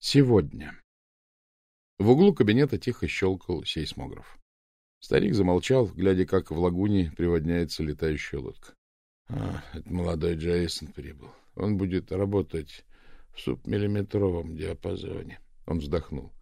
Сегодня. В углу кабинета тихо щелкал сейсмограф. Старик замолчал, глядя, как в лагуне приводняется летающая лодка. А, это молодой Джейсон прибыл. Он будет работать в субмиллиметровом диапазоне. Он вздохнул.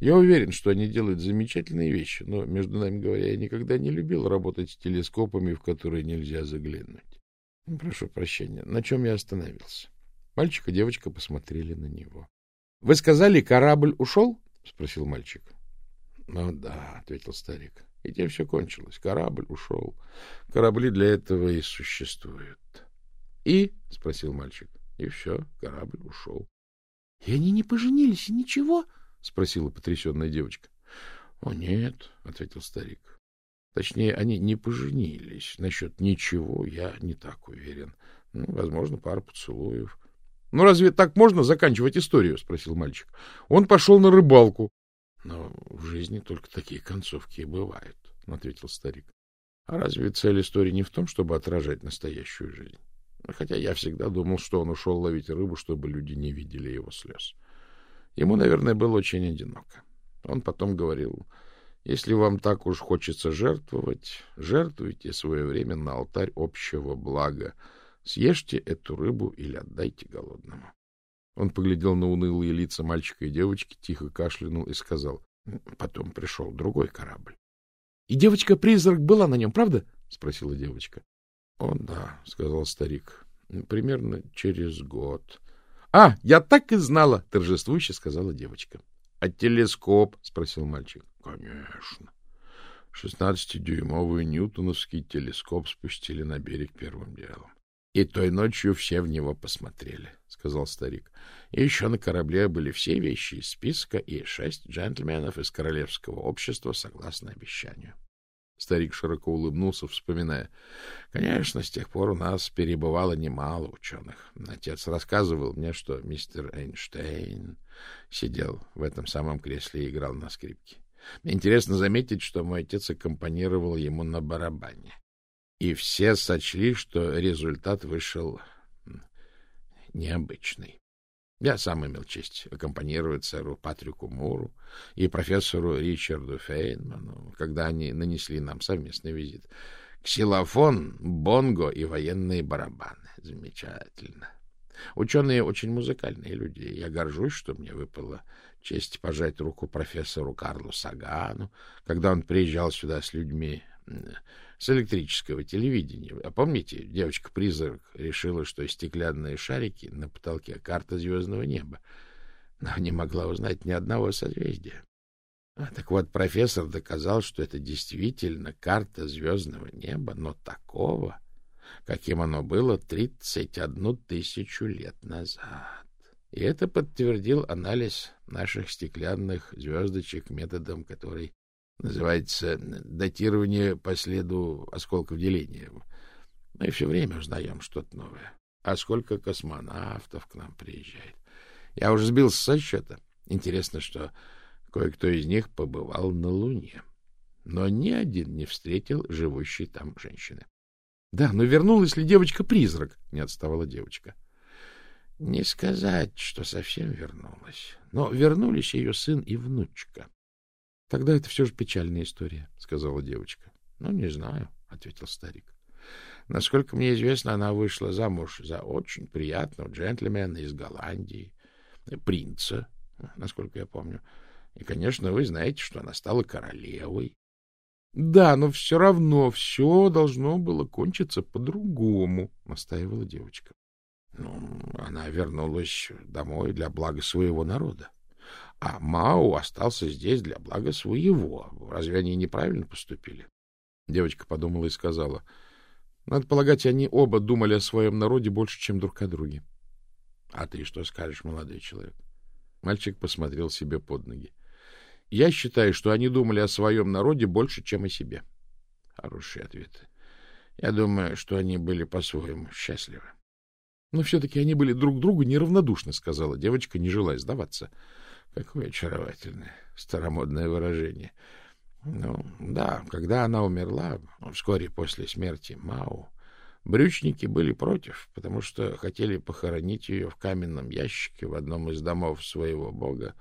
Я уверен, что они делают замечательные вещи, но, между нами говоря, я никогда не любил работать с телескопами, в которые нельзя заглянуть. Прошу прощения, на чем я остановился? Мальчик и девочка посмотрели на него. — Вы сказали, корабль ушел? — спросил мальчик. — Ну да, — ответил старик. И тем все кончилось. Корабль ушел. Корабли для этого и существуют. — И? — спросил мальчик. — И все, корабль ушел. — И они не поженились, и ничего? — спросила потрясенная девочка. — О, нет, — ответил старик. Точнее, они не поженились. Насчет ничего я не так уверен. Ну, возможно, пара поцелуев. — Ну, разве так можно заканчивать историю? — спросил мальчик. — Он пошел на рыбалку. — Но в жизни только такие концовки и бывают, — ответил старик. — А разве цель истории не в том, чтобы отражать настоящую жизнь? Хотя я всегда думал, что он ушел ловить рыбу, чтобы люди не видели его слез. Ему, наверное, было очень одиноко. Он потом говорил, если вам так уж хочется жертвовать, жертвуйте свое время на алтарь общего блага, Съешьте эту рыбу или отдайте голодному. Он поглядел на унылые лица мальчика и девочки, тихо кашлянул и сказал. Потом пришел другой корабль. — И девочка-призрак была на нем, правда? — спросила девочка. — О, да, — сказал старик. — Примерно через год. — А, я так и знала! — торжествующе сказала девочка. — А телескоп? — спросил мальчик. — Конечно. Шестнадцатидюймовый ньютоновский телескоп спустили на берег первым делом. И той ночью все в него посмотрели, — сказал старик. И еще на корабле были все вещи из списка и шесть джентльменов из королевского общества, согласно обещанию. Старик широко улыбнулся, вспоминая. Конечно, с тех пор у нас перебывало немало ученых. Отец рассказывал мне, что мистер Эйнштейн сидел в этом самом кресле и играл на скрипке. интересно заметить, что мой отец аккомпанировал ему на барабане и все сочли, что результат вышел необычный. Я сам имел честь аккомпанировать сэру Патрику Муру и профессору Ричарду Фейнману, когда они нанесли нам совместный визит. Ксилофон, бонго и военные барабаны. Замечательно. Ученые очень музыкальные люди. Я горжусь, что мне выпала честь пожать руку профессору Карлу Сагану, когда он приезжал сюда с людьми с электрического телевидения. А помните, девочка-призрак решила, что стеклянные шарики на потолке — карта звездного неба, но не могла узнать ни одного созвездия. А, так вот, профессор доказал, что это действительно карта звездного неба, но такого, каким оно было 31 тысячу лет назад. И это подтвердил анализ наших стеклянных звездочек методом, который Называется датирование по следу осколков деления. Мы все время узнаем что-то новое. А сколько космонавтов к нам приезжает. Я уже сбился со счета. Интересно, что кое-кто из них побывал на Луне. Но ни один не встретил живущей там женщины. — Да, но вернулась ли девочка-призрак? — не отставала девочка. — Не сказать, что совсем вернулась. Но вернулись ее сын и внучка. — Тогда это все же печальная история, — сказала девочка. — Ну, не знаю, — ответил старик. Насколько мне известно, она вышла замуж за очень приятного джентльмена из Голландии, принца, насколько я помню. И, конечно, вы знаете, что она стала королевой. — Да, но все равно все должно было кончиться по-другому, — настаивала девочка. — Ну, она вернулась домой для блага своего народа а Мау остался здесь для блага своего. Разве они неправильно поступили? Девочка подумала и сказала. Надо полагать, они оба думали о своем народе больше, чем друг о друге. — А ты что скажешь, молодой человек? Мальчик посмотрел себе под ноги. — Я считаю, что они думали о своем народе больше, чем о себе. Хороший ответ. Я думаю, что они были по-своему счастливы. — Но все-таки они были друг другу неравнодушны, — сказала девочка, не желая сдаваться. — Какое очаровательное старомодное выражение. Ну, да, когда она умерла, вскоре после смерти Мау, Брючники были против, потому что хотели похоронить ее в каменном ящике в одном из домов своего бога,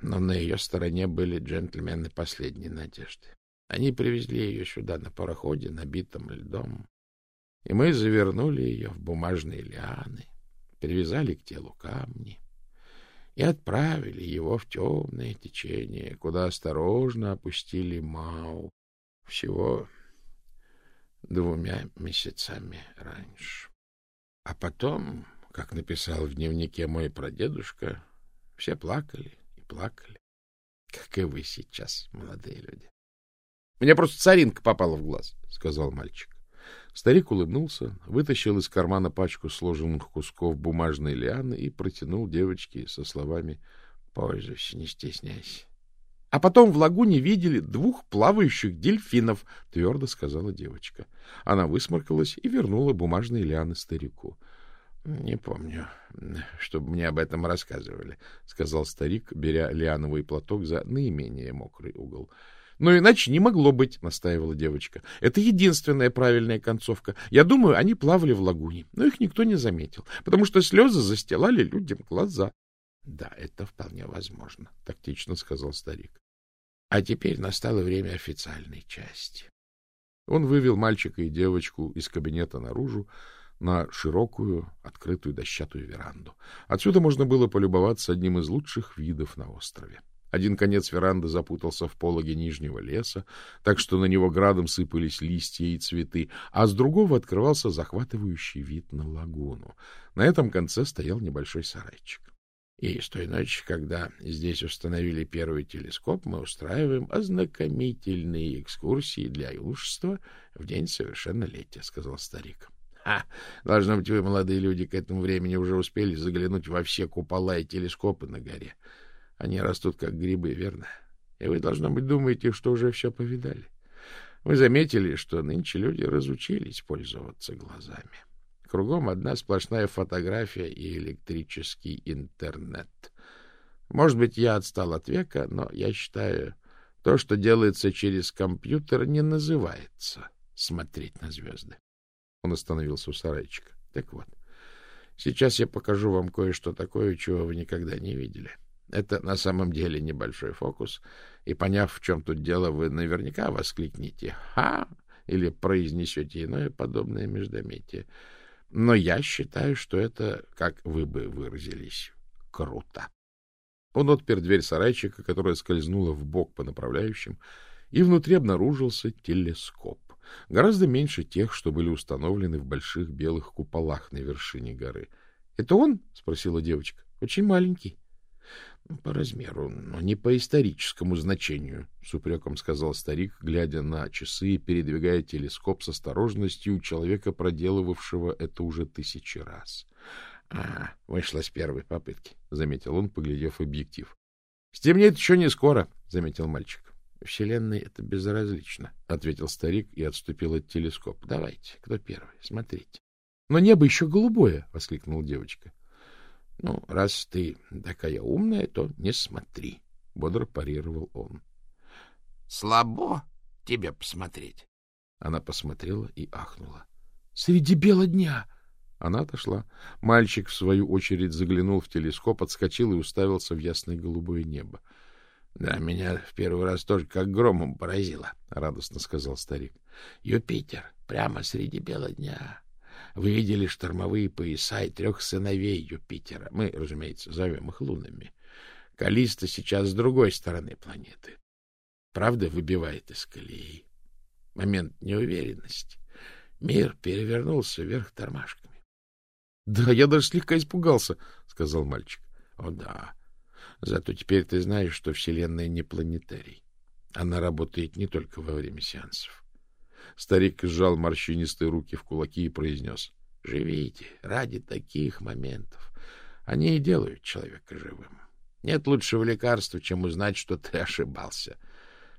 но на ее стороне были джентльмены последней надежды. Они привезли ее сюда на пароходе, набитом льдом, и мы завернули ее в бумажные лианы, привязали к телу камни и отправили его в темное течение, куда осторожно опустили Мау всего двумя месяцами раньше. А потом, как написал в дневнике мой прадедушка, все плакали и плакали, как и вы сейчас, молодые люди. — Мне просто царинка попала в глаз, — сказал мальчик. Старик улыбнулся, вытащил из кармана пачку сложенных кусков бумажной лианы и протянул девочке со словами «Пользуйся, не стесняйся». — А потом в лагуне видели двух плавающих дельфинов, — твердо сказала девочка. Она высморкалась и вернула бумажные лианы старику. — Не помню, чтобы мне об этом рассказывали, — сказал старик, беря лиановый платок за наименее мокрый угол. — но иначе не могло быть, — настаивала девочка. Это единственная правильная концовка. Я думаю, они плавали в лагуне, но их никто не заметил, потому что слезы застилали людям глаза. — Да, это вполне возможно, — тактично сказал старик. А теперь настало время официальной части. Он вывел мальчика и девочку из кабинета наружу на широкую, открытую дощатую веранду. Отсюда можно было полюбоваться одним из лучших видов на острове. Один конец веранды запутался в пологе нижнего леса, так что на него градом сыпались листья и цветы, а с другого открывался захватывающий вид на лагуну. На этом конце стоял небольшой сарайчик. И с той ночи, когда здесь установили первый телескоп, мы устраиваем ознакомительные экскурсии для юношества в день совершеннолетия, — сказал старик. — Ха! Должно быть, вы, молодые люди, к этому времени уже успели заглянуть во все купола и телескопы на горе. — они растут, как грибы, верно? И вы, должно быть, думаете, что уже все повидали. Вы заметили, что нынче люди разучились пользоваться глазами. Кругом одна сплошная фотография и электрический интернет. Может быть, я отстал от века, но я считаю, то, что делается через компьютер, не называется смотреть на звезды. Он остановился у сарайчика. Так вот, сейчас я покажу вам кое-что такое, чего вы никогда не видели. — это на самом деле небольшой фокус, и, поняв, в чем тут дело, вы наверняка воскликнете «Ха!» или произнесете иное подобное междометие. Но я считаю, что это, как вы бы выразились, круто. Он отпер дверь сарайчика, которая скользнула в бок по направляющим, и внутри обнаружился телескоп, гораздо меньше тех, что были установлены в больших белых куполах на вершине горы. — Это он? — спросила девочка. — Очень маленький. — По размеру, но не по историческому значению, — с упреком сказал старик, глядя на часы и передвигая телескоп с осторожностью человека, проделывавшего это уже тысячи раз. — А, вышла с первой попытки, — заметил он, поглядев объектив. — Стемнеет еще не скоро, — заметил мальчик. — Вселенной это безразлично, — ответил старик и отступил от телескопа. — Давайте, кто первый, смотрите. — Но небо еще голубое, — воскликнула девочка. — ну, раз ты такая умная, то не смотри, — бодро парировал он. — Слабо тебе посмотреть. Она посмотрела и ахнула. — Среди бела дня! Она отошла. Мальчик, в свою очередь, заглянул в телескоп, отскочил и уставился в ясное голубое небо. — Да, меня в первый раз тоже как громом поразило, — радостно сказал старик. — Юпитер, прямо среди бела дня. Вы видели штормовые пояса и трех сыновей Юпитера. Мы, разумеется, зовем их лунами. Калиста сейчас с другой стороны планеты. Правда выбивает из колеи. Момент неуверенности. Мир перевернулся вверх тормашками. — Да, я даже слегка испугался, — сказал мальчик. — О, да. Зато теперь ты знаешь, что Вселенная не планетарий. Она работает не только во время сеансов. Старик сжал морщинистые руки в кулаки и произнес. — Живите ради таких моментов. Они и делают человека живым. Нет лучшего лекарства, чем узнать, что ты ошибался.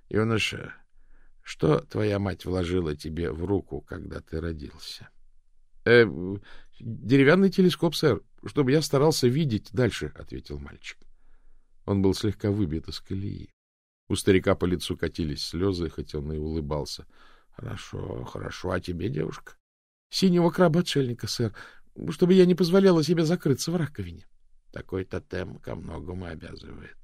Юноша, что твоя мать вложила тебе в руку, когда ты родился? «Э, — Деревянный телескоп, сэр, чтобы я старался видеть дальше, — ответил мальчик. Он был слегка выбит из колеи. У старика по лицу катились слезы, хоть он и улыбался. — Хорошо, хорошо. А тебе, девушка? — Синего краба-отшельника, сэр, чтобы я не позволяла себе закрыться в раковине. Такой тотем ко многому обязывает.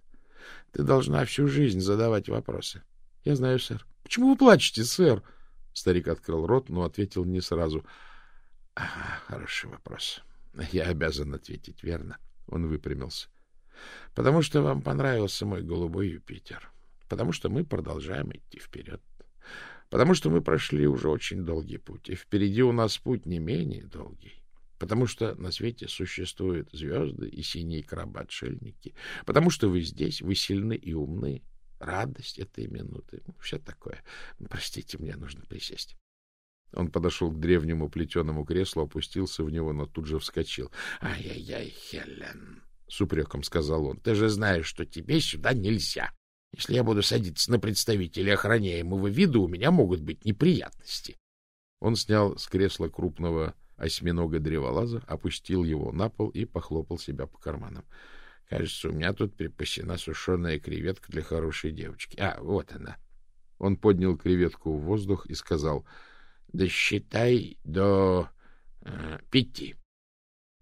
Ты должна всю жизнь задавать вопросы. — Я знаю, сэр. — Почему вы плачете, сэр? Старик открыл рот, но ответил не сразу. — Хороший вопрос. Я обязан ответить верно. Он выпрямился. — Потому что вам понравился мой голубой Юпитер. Потому что мы продолжаем идти вперед. Потому что мы прошли уже очень долгий путь, и впереди у нас путь не менее долгий потому что на свете существуют звезды и синие крабы-отшельники, потому что вы здесь, вы сильны и умны. Радость этой минуты. Ну, все такое. Простите, мне нужно присесть. Он подошел к древнему плетеному креслу, опустился в него, но тут же вскочил. «Ай — Ай-яй-яй, Хелен! — с упреком сказал он. — Ты же знаешь, что тебе сюда нельзя. Если я буду садиться на представителя охраняемого вида, у меня могут быть неприятности. Он снял с кресла крупного осьминога древолаза, опустил его на пол и похлопал себя по карманам. — Кажется, у меня тут припасена сушеная креветка для хорошей девочки. А, вот она. Он поднял креветку в воздух и сказал, — Да считай до э, пяти.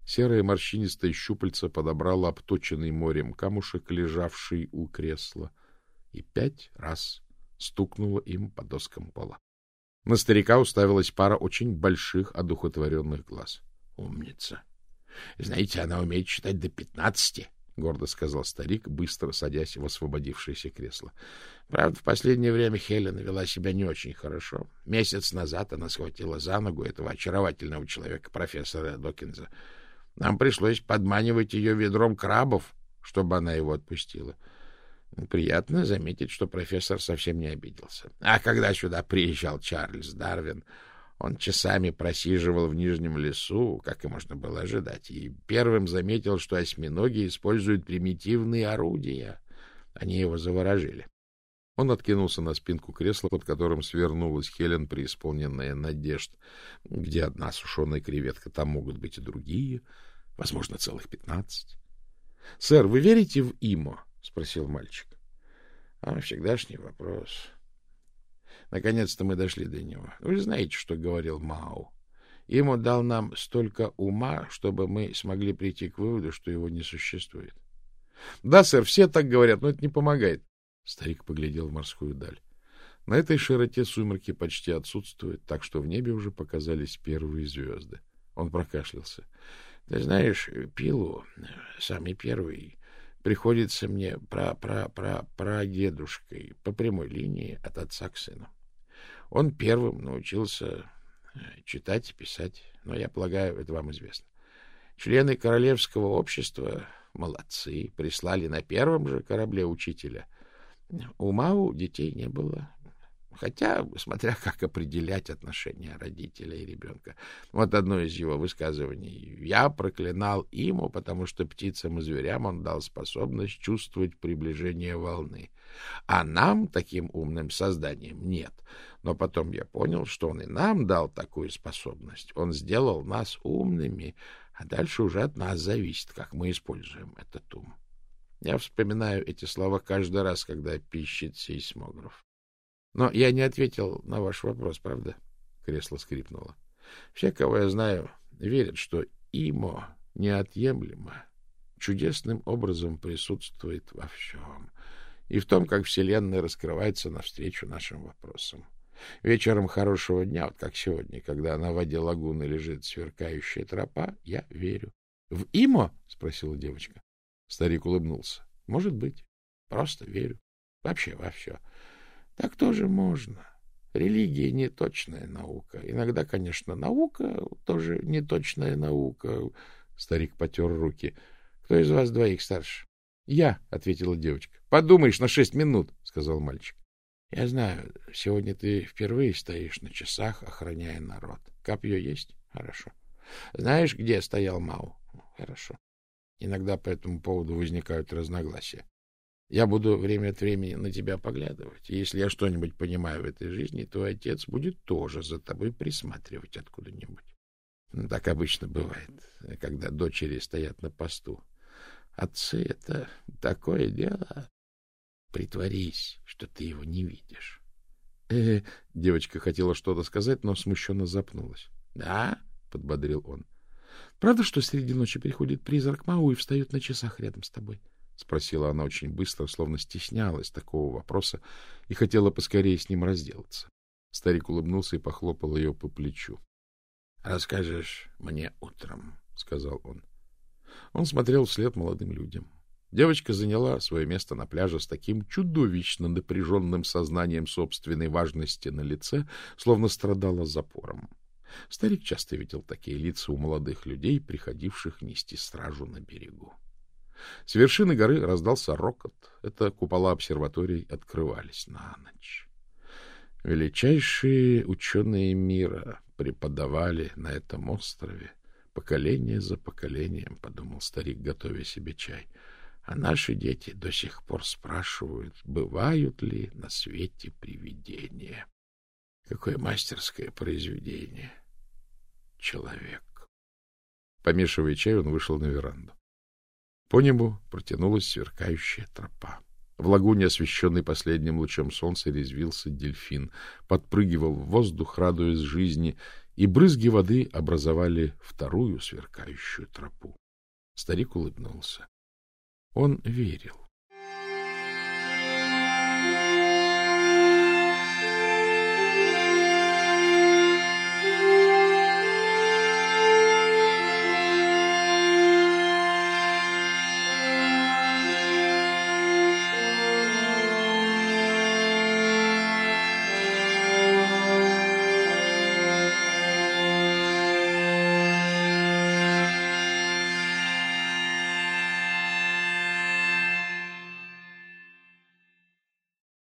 Серое морщинистое щупальце подобрало обточенный морем камушек, лежавший у кресла, и пять раз стукнуло им по доскам пола. На старика уставилась пара очень больших одухотворенных глаз. — Умница! Знаете, она умеет считать до пятнадцати, — гордо сказал старик, быстро садясь в освободившееся кресло. Правда, в последнее время Хелена вела себя не очень хорошо. Месяц назад она схватила за ногу этого очаровательного человека, профессора Докинза. Нам пришлось подманивать ее ведром крабов, чтобы она его отпустила. — Приятно заметить, что профессор совсем не обиделся. А когда сюда приезжал Чарльз Дарвин, он часами просиживал в Нижнем лесу, как и можно было ожидать, и первым заметил, что осьминоги используют примитивные орудия. Они его заворожили. Он откинулся на спинку кресла, под которым свернулась Хелен, преисполненная надежд. Где одна сушеная креветка, там могут быть и другие, возможно, целых пятнадцать. — Сэр, вы верите в ИМО? — спросил мальчик. — А, всегдашний вопрос. Наконец-то мы дошли до него. Вы знаете, что говорил Мау. Ему дал нам столько ума, чтобы мы смогли прийти к выводу, что его не существует. — Да, сэр, все так говорят, но это не помогает. Старик поглядел в морскую даль. На этой широте сумерки почти отсутствуют, так что в небе уже показались первые звезды. Он прокашлялся. — Ты знаешь, Пилу, самый первый, приходится мне пра-пра-пра-прадедушкой по прямой линии от отца к сыну. Он первым научился э, читать и писать, но, я полагаю, это вам известно. Члены Королевского общества, молодцы, прислали на первом же корабле учителя. Ума у детей не было, Хотя, смотря как определять отношения родителя и ребенка. Вот одно из его высказываний. «Я проклинал ему, потому что птицам и зверям он дал способность чувствовать приближение волны. А нам, таким умным созданиям, нет. Но потом я понял, что он и нам дал такую способность. Он сделал нас умными, а дальше уже от нас зависит, как мы используем этот ум». Я вспоминаю эти слова каждый раз, когда пищит сейсмограф. Но я не ответил на ваш вопрос, правда? Кресло скрипнуло. Все, кого я знаю, верят, что ИМО неотъемлемо, чудесным образом присутствует во всем. И в том, как Вселенная раскрывается навстречу нашим вопросам. Вечером хорошего дня, вот как сегодня, когда на воде лагуны лежит сверкающая тропа, я верю. — В ИМО? — спросила девочка. Старик улыбнулся. — Может быть. Просто верю. Вообще во все. Так тоже можно. Религия — не точная наука. Иногда, конечно, наука тоже не точная наука. Старик потер руки. Кто из вас двоих старше? — Я, — ответила девочка. — Подумаешь, на шесть минут, — сказал мальчик. — Я знаю, сегодня ты впервые стоишь на часах, охраняя народ. Копье есть? Хорошо. Знаешь, где стоял Мау? Хорошо. Иногда по этому поводу возникают разногласия. Я буду время от времени на тебя поглядывать. Если я что-нибудь понимаю в этой жизни, твой отец будет тоже за тобой присматривать откуда-нибудь. Ну, так обычно бывает, когда дочери стоят на посту. Отцы — это такое дело. Притворись, что ты его не видишь. Э, -э девочка хотела что-то сказать, но смущенно запнулась. — Да, — подбодрил он. — Правда, что среди ночи приходит призрак Мау и встает на часах рядом с тобой? — спросила она очень быстро, словно стеснялась такого вопроса и хотела поскорее с ним разделаться. Старик улыбнулся и похлопал ее по плечу. — Расскажешь мне утром, — сказал он. Он смотрел вслед молодым людям. Девочка заняла свое место на пляже с таким чудовищно напряженным сознанием собственной важности на лице, словно страдала запором. Старик часто видел такие лица у молодых людей, приходивших нести стражу на берегу. С вершины горы раздался рокот. Это купола обсерваторий открывались на ночь. Величайшие ученые мира преподавали на этом острове поколение за поколением, — подумал старик, готовя себе чай. А наши дети до сих пор спрашивают, бывают ли на свете привидения. Какое мастерское произведение! Человек. Помешивая чай, он вышел на веранду. По небу протянулась сверкающая тропа. В лагуне, освещенной последним лучом солнца, резвился дельфин, подпрыгивал в воздух, радуясь жизни, и брызги воды образовали вторую сверкающую тропу. Старик улыбнулся. Он верил.